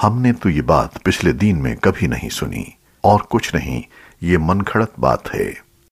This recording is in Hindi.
हमने तो ये बात पिछले दिन में कभी नहीं सुनी, और कुछ नहीं, ये मनखड़त बात है।